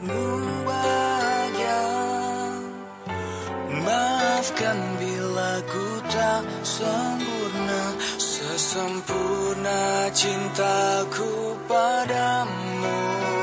membuatmu bahagia. Maafkan bila ku tak sempurna Sesempurna cintaku padamu.